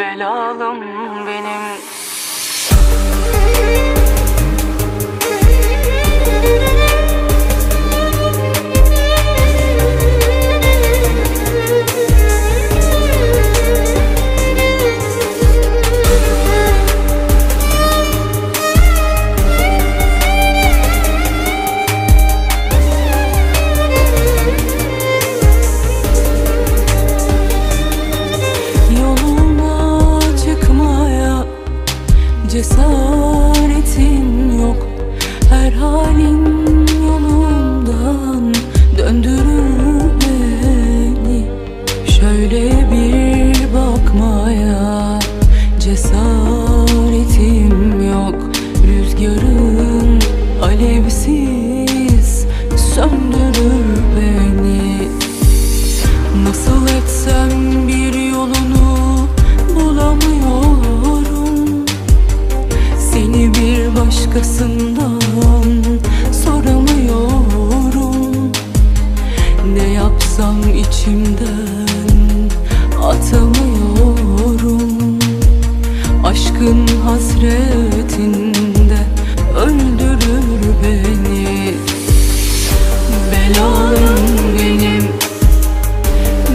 belalım benim içimden atamıyorum. Aşkın hasretinde öldürür beni. Belalım benim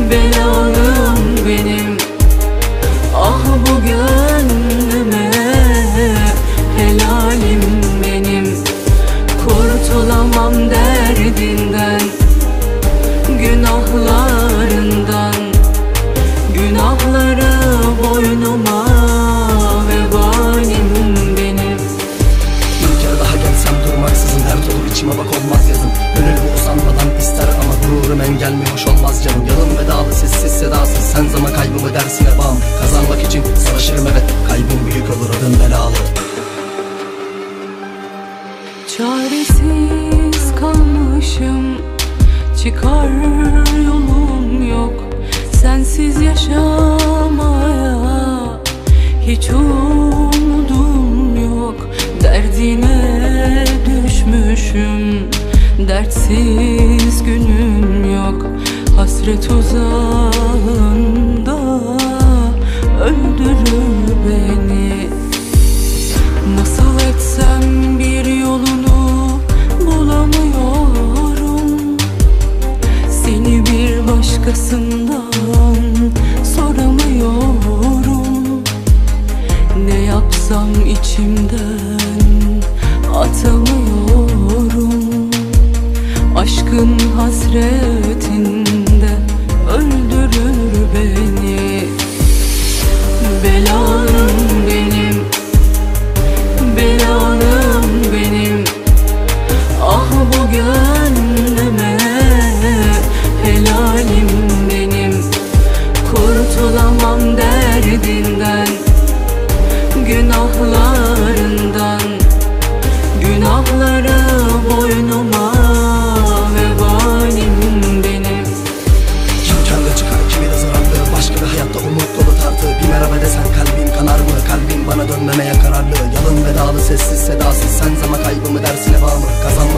Belalım benim. Ah bu gönlüme Helalim benim. Kurtulamam derdinden Günahlarından Günahları boynuma Vebalim benim. Bir kere daha gelsem durmaksızın Dert olur içime bak olmaz yazın. Gönül usanmadan ister ama gururum engel mi? Hoş olmaz canım. Yanım vedalı sessiz sedasız. Sen zaman kaybımı dersine bağım. Kazanmak için savaşırım evet. Kaybım büyük olur adım belalı. Çaresiz Hiç umudum yok. Derdine düşmüşüm. Dertsiz günüm yok. Hasret uzağında Öldürür beni. Nasıl etsem bir yolunu bulamıyorum. Seni bir başkasından içimden atamıyorum. Aşkın hasretinde Görünmemeye kararlı Yalın vedalı sessiz sedasız. Sen zaman kaybı mı dersine bağımlı Kazanma